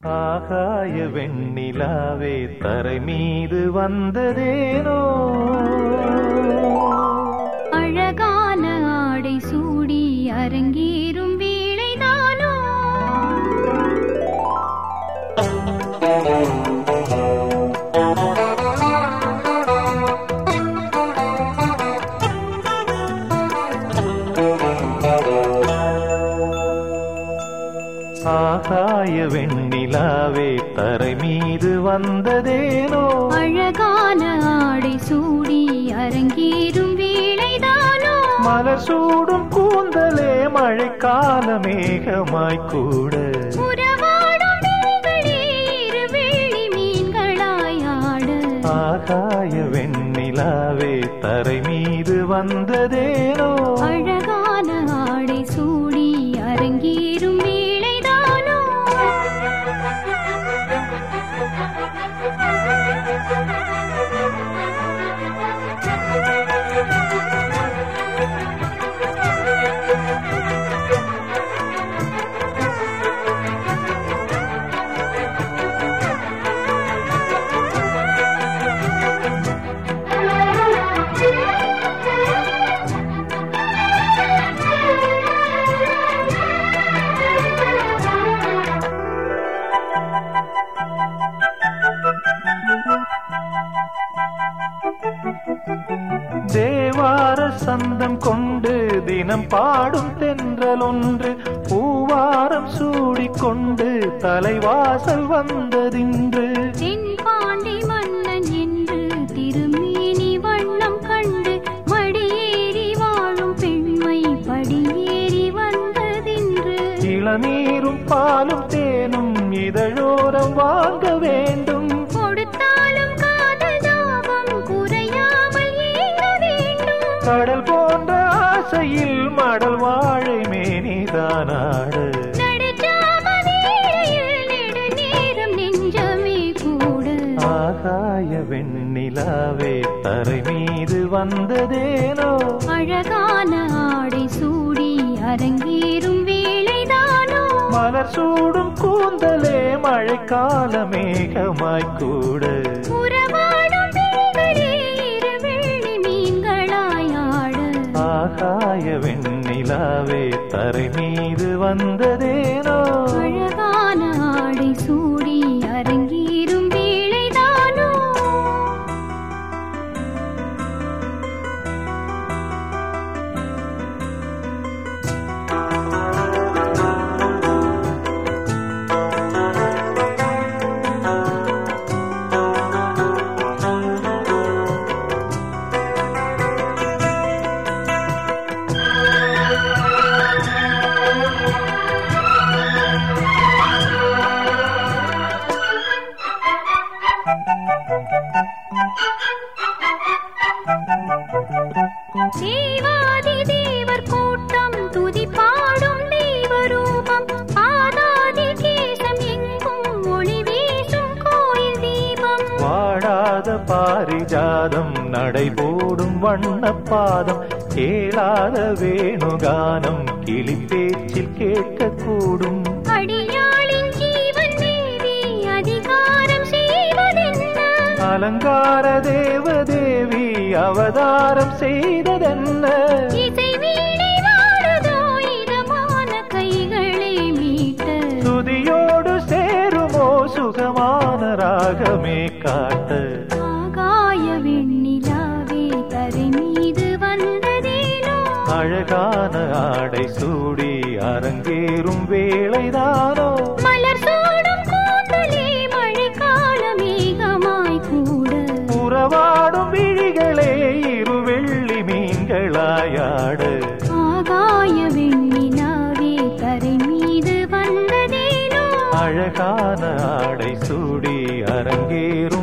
ஆகாய வெண்ணிலாவே தரை மீது வந்ததேனோ? அழகான ஆடை சூடி அரங்கேறும் வேளைதானோ? ஆகாய வெண்ணிலாவே தரை மீது வந்ததேனோ? அழகான ஆடை சூடி அரங்கேறும் வேளைதானோ மலர் சூடும் கூந்தலே மழைக்கால மேகமாய் கூட. ஆகாய வெண்ணிலாவே தரை மீது வந்ததேனோ? அழகான ஆடை சூடி தேவார சந்தம் கொண்டு தினம் பாடும் தென்றல் ஒன்று பூவாரம் சூடிக்கொண்டு தலைவாசல் வந்ததின்று. தென்பாண்டி மன்னன் என்று திருமேனி வண்ணம் கண்டு மடியேறி வாழும் பெண்மை படியேறி வந்ததின்று. இளநீரும் பாலும் தேனும் இதழோரம் வாங்க வேண்டும். மடல் வாழை மேனிதானாடு ஆகாய வெண்ணிலாவே தரை மீது வந்ததேனோ? அழகான ஆடை சூடி அரங்கேறும் வேளைதானோ? மலர் சூடும் கூந்தலே மழைக்கால மேகமாய் கூட. உறவாடும் நிலாவே தரை மீது வந்ததேனோ? தேவாதி தேவர் கூட்டம் துதி பாடும் தெய்வரூபம் பாதாதி கேசம் எங்கும் ஒளி வீசும் கோயில் தீபம். வாடாத பாரிஜாதம் நடைபோடும் வண்ணப்பாதம். கேளாத வேணுகானம் கிளி பேச்சில் கேட்கக்கூடும். அடியாளின் அலங்கார தேவதேவி அவதாரம் செய்ததென்ன? துதியோடு சேருமோ சுகமான ராகமே காட்ட. ஆகாய வெண்ணிலாவே தரை மீது வந்ததேனோ? அழகான ஆடை சூடி அரங்கேறும் வேளைதானோ? மீன்களாயாடு ஆகாய வெண்ணிலாவே தரை மீது வந்ததேனோ அழகான ஆடை சூடி அரங்கேறும்.